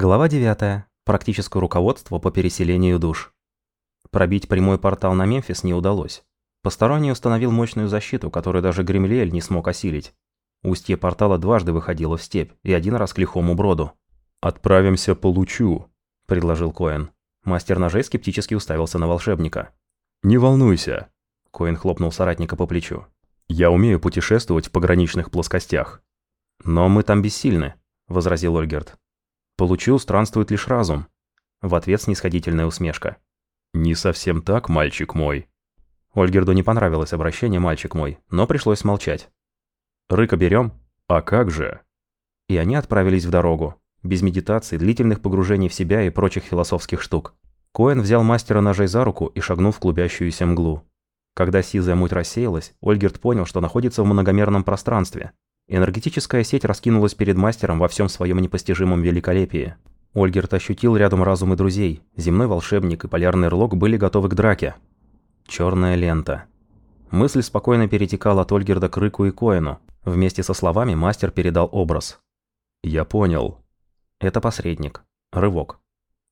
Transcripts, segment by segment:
Глава 9. Практическое руководство по переселению душ. Пробить прямой портал на Мемфис не удалось. Посторонний установил мощную защиту, которую даже Гремлиэль не смог осилить. Устье портала дважды выходило в степь, и один раз к лихому броду. «Отправимся по лучу», – предложил Коэн. Мастер ножей скептически уставился на волшебника. «Не волнуйся», – Коэн хлопнул соратника по плечу. «Я умею путешествовать в пограничных плоскостях». «Но мы там бессильны», – возразил Ольгерт. Получил странствует лишь разум. В ответ снисходительная усмешка. «Не совсем так, мальчик мой». Ольгерду не понравилось обращение «мальчик мой», но пришлось молчать. «Рыка берем?» «А как же?» И они отправились в дорогу. Без медитации, длительных погружений в себя и прочих философских штук. Коэн взял мастера ножей за руку и шагнул в клубящуюся мглу. Когда сизая муть рассеялась, Ольгерт понял, что находится в многомерном пространстве, Энергетическая сеть раскинулась перед мастером во всем своем непостижимом великолепии. Ольгерт ощутил рядом разум и друзей. Земной волшебник и полярный рлок были готовы к драке. Черная лента. Мысль спокойно перетекала от Ольгерда к Рыку и Коину. Вместе со словами мастер передал образ. «Я понял». Это посредник. Рывок.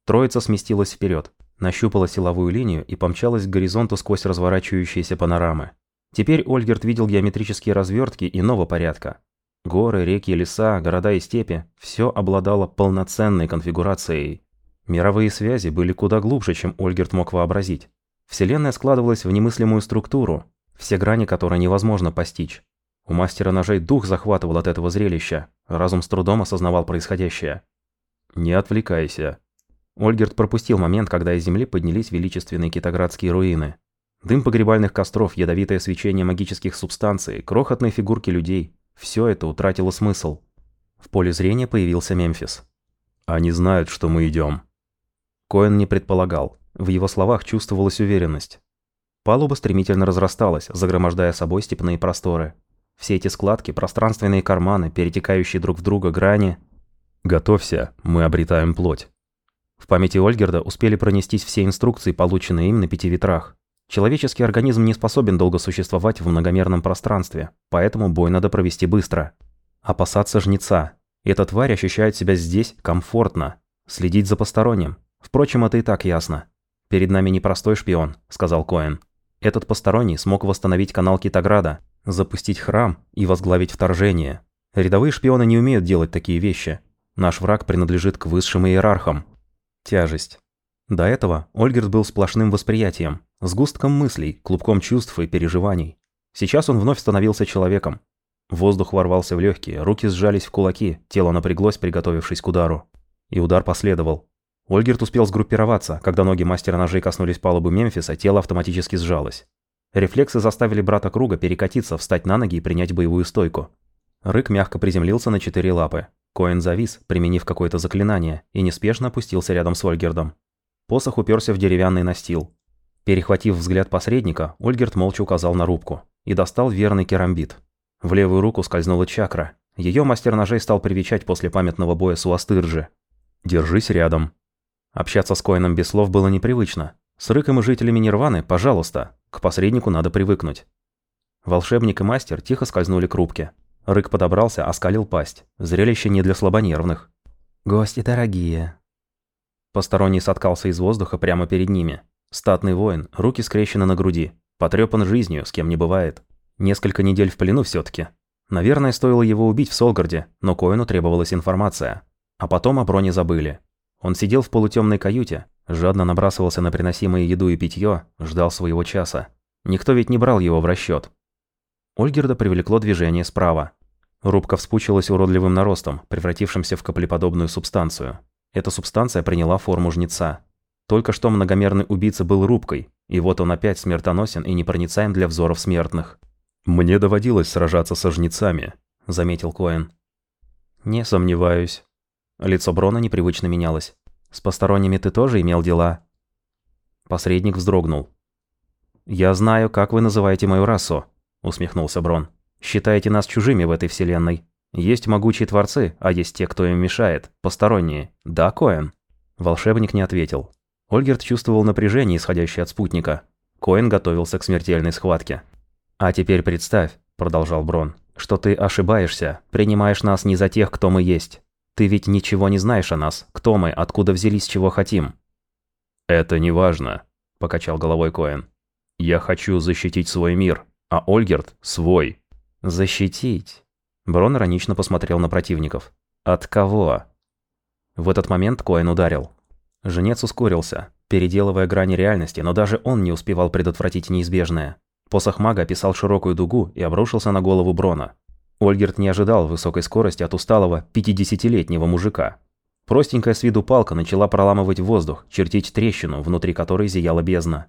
Троица сместилась вперед, нащупала силовую линию и помчалась к горизонту сквозь разворачивающиеся панорамы. Теперь Ольгерт видел геометрические развертки иного порядка. Горы, реки, леса, города и степи – все обладало полноценной конфигурацией. Мировые связи были куда глубже, чем Ольгерт мог вообразить. Вселенная складывалась в немыслимую структуру, все грани которой невозможно постичь. У мастера ножей дух захватывал от этого зрелища, разум с трудом осознавал происходящее. «Не отвлекайся». Ольгерт пропустил момент, когда из земли поднялись величественные китоградские руины. Дым погребальных костров, ядовитое свечение магических субстанций, крохотные фигурки людей все это утратило смысл. В поле зрения появился Мемфис. «Они знают, что мы идем». Коэн не предполагал. В его словах чувствовалась уверенность. Палуба стремительно разрасталась, загромождая собой степные просторы. Все эти складки, пространственные карманы, перетекающие друг в друга грани. «Готовься, мы обретаем плоть». В памяти Ольгерда успели пронестись все инструкции, полученные им на пяти ветрах. Человеческий организм не способен долго существовать в многомерном пространстве, поэтому бой надо провести быстро. Опасаться жнеца. Эта тварь ощущает себя здесь комфортно. Следить за посторонним. Впрочем, это и так ясно. «Перед нами непростой шпион», — сказал Коэн. «Этот посторонний смог восстановить канал Китограда, запустить храм и возглавить вторжение. Рядовые шпионы не умеют делать такие вещи. Наш враг принадлежит к высшим иерархам». Тяжесть. До этого Ольгерт был сплошным восприятием, сгустком мыслей, клубком чувств и переживаний. Сейчас он вновь становился человеком. Воздух ворвался в легкие, руки сжались в кулаки, тело напряглось, приготовившись к удару. И удар последовал. Ольгерт успел сгруппироваться, когда ноги мастера ножей коснулись палубы Мемфиса, тело автоматически сжалось. Рефлексы заставили брата Круга перекатиться, встать на ноги и принять боевую стойку. Рык мягко приземлился на четыре лапы. Коэн завис, применив какое-то заклинание, и неспешно опустился рядом с Ольгердом. Посох уперся в деревянный настил. Перехватив взгляд посредника, Ольгерт молча указал на рубку и достал верный керамбит. В левую руку скользнула чакра. Ее мастер ножей стал привечать после памятного боя с Уастырджи. «Держись рядом». Общаться с Коином без слов было непривычно. С Рыком и жителями Нирваны, пожалуйста, к посреднику надо привыкнуть. Волшебник и мастер тихо скользнули к рубке. Рык подобрался, оскалил пасть. Зрелище не для слабонервных. «Гости дорогие», Посторонний соткался из воздуха прямо перед ними. Статный воин, руки скрещены на груди. Потрепан жизнью, с кем не бывает. Несколько недель в плену все таки Наверное, стоило его убить в Солгарде, но Коину требовалась информация. А потом о броне забыли. Он сидел в полутемной каюте, жадно набрасывался на приносимые еду и питье, ждал своего часа. Никто ведь не брал его в расчет. Ольгерда привлекло движение справа. Рубка вспучилась уродливым наростом, превратившимся в каплеподобную субстанцию. Эта субстанция приняла форму жнеца. Только что многомерный убийца был рубкой, и вот он опять смертоносен и непроницаем для взоров смертных. «Мне доводилось сражаться со жнецами», — заметил Коэн. «Не сомневаюсь». Лицо Брона непривычно менялось. «С посторонними ты тоже имел дела?» Посредник вздрогнул. «Я знаю, как вы называете мою расу», — усмехнулся Брон. «Считаете нас чужими в этой вселенной. Есть могучие творцы, а есть те, кто им мешает, посторонние. Да, Коэн?» Волшебник не ответил. Ольгерт чувствовал напряжение, исходящее от спутника. Коэн готовился к смертельной схватке. «А теперь представь», – продолжал Брон, – «что ты ошибаешься, принимаешь нас не за тех, кто мы есть. Ты ведь ничего не знаешь о нас. Кто мы, откуда взялись, чего хотим?» «Это не важно», – покачал головой Коэн. «Я хочу защитить свой мир, а Ольгерт – свой». «Защитить?» Брон иронично посмотрел на противников. «От кого?» В этот момент Коэн ударил. Женец ускорился, переделывая грани реальности, но даже он не успевал предотвратить неизбежное. Посох мага описал широкую дугу и обрушился на голову Брона. Ольгерт не ожидал высокой скорости от усталого 50-летнего мужика. Простенькая с виду палка начала проламывать воздух, чертить трещину, внутри которой зияла бездна.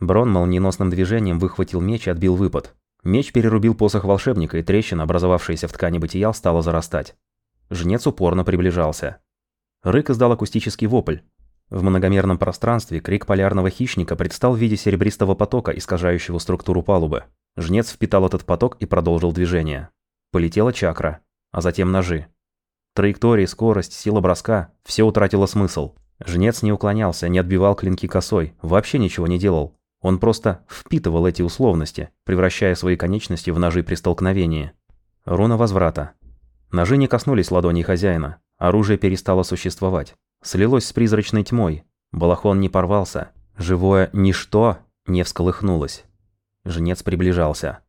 Брон молниеносным движением выхватил меч и отбил выпад. Меч перерубил посох волшебника, и трещина, образовавшаяся в ткани бытия, стала зарастать. Жнец упорно приближался. Рык издал акустический вопль, в многомерном пространстве крик полярного хищника предстал в виде серебристого потока, искажающего структуру палубы. Жнец впитал этот поток и продолжил движение. Полетела чакра, а затем ножи. Траектории, скорость, сила броска – все утратило смысл. Жнец не уклонялся, не отбивал клинки косой, вообще ничего не делал. Он просто впитывал эти условности, превращая свои конечности в ножи при столкновении. Руна возврата. Ножи не коснулись ладоней хозяина. Оружие перестало существовать слилось с призрачной тьмой. Балахон не порвался. Живое ничто не всколыхнулось. Жнец приближался.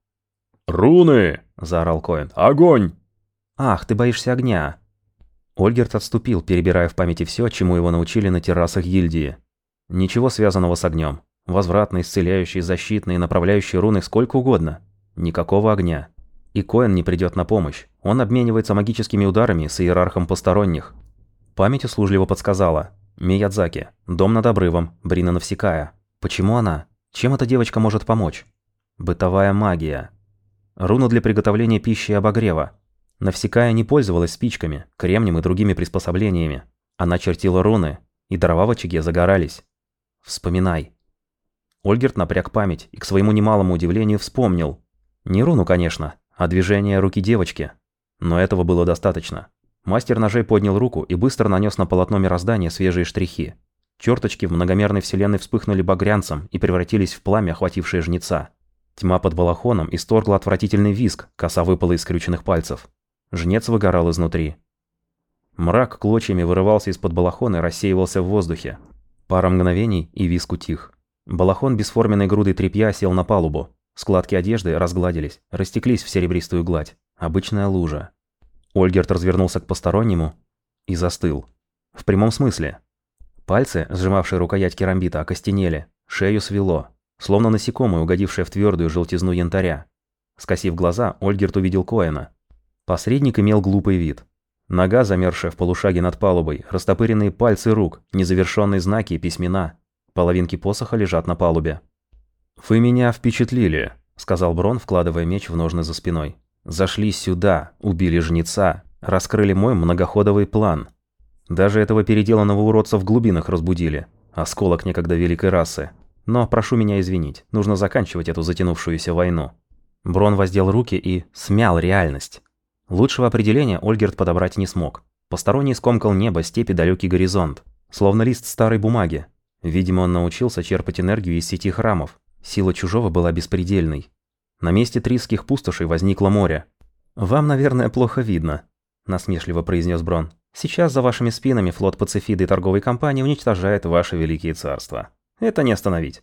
«Руны!» – заорал Коэн. «Огонь!» «Ах, ты боишься огня!» Ольгерт отступил, перебирая в памяти все, чему его научили на террасах гильдии. Ничего связанного с огнем. Возвратные, исцеляющие, защитные, направляющие руны сколько угодно. Никакого огня. И Коэн не придет на помощь. Он обменивается магическими ударами с иерархом посторонних. Память услужливо подсказала. Миядзаки. Дом над обрывом. Брина Навсекая. Почему она? Чем эта девочка может помочь? Бытовая магия. Руна для приготовления пищи и обогрева. Навсекая не пользовалась спичками, кремнем и другими приспособлениями. Она чертила руны, и дрова в очаге загорались. Вспоминай. Ольгерт напряг память и к своему немалому удивлению вспомнил. Не руну, конечно, а движение руки девочки. Но этого было достаточно. Мастер ножей поднял руку и быстро нанес на полотно мироздания свежие штрихи. Черточки в многомерной вселенной вспыхнули багрянцем и превратились в пламя, охватившее жнеца. Тьма под балахоном исторгла отвратительный визг, коса выпала из скрюченных пальцев. Жнец выгорал изнутри. Мрак клочьями вырывался из-под балахона и рассеивался в воздухе. Пара мгновений, и виск утих. Балахон бесформенной грудой тряпья сел на палубу. Складки одежды разгладились, растеклись в серебристую гладь. Обычная лужа. Ольгерт развернулся к постороннему и застыл. В прямом смысле. Пальцы, сжимавшие рукоять керамбита, окостенели, шею свело, словно насекомое, угодившее в твердую желтизну янтаря. Скосив глаза, Ольгерт увидел Коэна. Посредник имел глупый вид. Нога, замерзшая в полушаге над палубой, растопыренные пальцы рук, незавершенные знаки и письмена. Половинки посоха лежат на палубе. «Вы меня впечатлили», — сказал Брон, вкладывая меч в ножны за спиной. Зашли сюда, убили жнеца, раскрыли мой многоходовый план. Даже этого переделанного уродца в глубинах разбудили. Осколок некогда великой расы. Но прошу меня извинить, нужно заканчивать эту затянувшуюся войну. Брон воздел руки и смял реальность. Лучшего определения Ольгерт подобрать не смог. Посторонний скомкал небо, степи, далекий горизонт. Словно лист старой бумаги. Видимо, он научился черпать энергию из сети храмов. Сила чужого была беспредельной. На месте трисских пустошей возникло море. «Вам, наверное, плохо видно», – насмешливо произнес Брон. «Сейчас за вашими спинами флот Пацифиды и торговой компании уничтожает ваши великие царства. Это не остановить».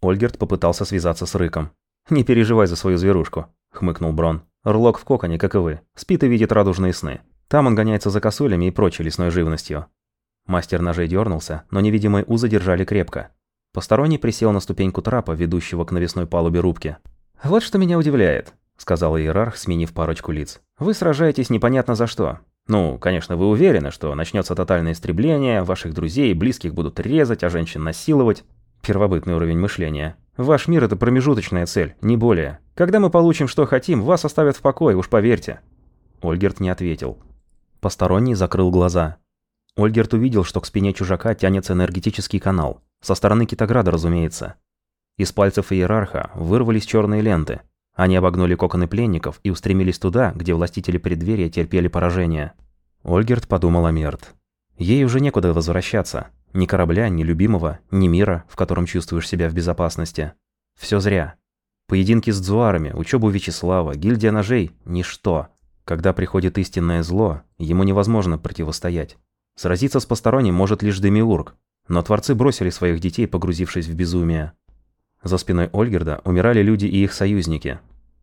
Ольгерт попытался связаться с Рыком. «Не переживай за свою зверушку», – хмыкнул Брон. «Рлок в коконе, как и вы. Спит и видит радужные сны. Там он гоняется за косулями и прочей лесной живностью». Мастер ножей дернулся, но невидимые узы держали крепко. Посторонний присел на ступеньку трапа, ведущего к навесной палубе рубки. «Вот что меня удивляет», — сказал иерарх, сменив парочку лиц. «Вы сражаетесь непонятно за что. Ну, конечно, вы уверены, что начнется тотальное истребление, ваших друзей и близких будут резать, а женщин насиловать. Первобытный уровень мышления. Ваш мир — это промежуточная цель, не более. Когда мы получим, что хотим, вас оставят в покое, уж поверьте». Ольгерт не ответил. Посторонний закрыл глаза. Ольгерт увидел, что к спине чужака тянется энергетический канал. Со стороны Китограда, разумеется. Из пальцев иерарха вырвались черные ленты. Они обогнули коконы пленников и устремились туда, где властители преддверия терпели поражение. Ольгерт подумал о Мерт. Ей уже некуда возвращаться. Ни корабля, ни любимого, ни мира, в котором чувствуешь себя в безопасности. Все зря. Поединки с дзуарами, учебу Вячеслава, гильдия ножей – ничто. Когда приходит истинное зло, ему невозможно противостоять. Сразиться с посторонним может лишь Демиург, но творцы бросили своих детей, погрузившись в безумие. За спиной Ольгерда умирали люди и их союзники.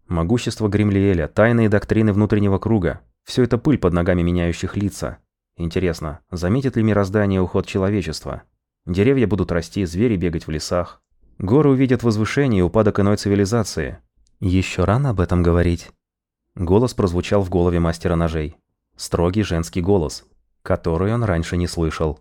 Могущество Гримлиэля, тайные доктрины внутреннего круга – все это пыль под ногами меняющих лица. Интересно, заметит ли мироздание уход человечества? Деревья будут расти, звери бегать в лесах. Горы увидят возвышение и упадок иной цивилизации. Еще рано об этом говорить. Голос прозвучал в голове мастера ножей. Строгий женский голос, который он раньше не слышал.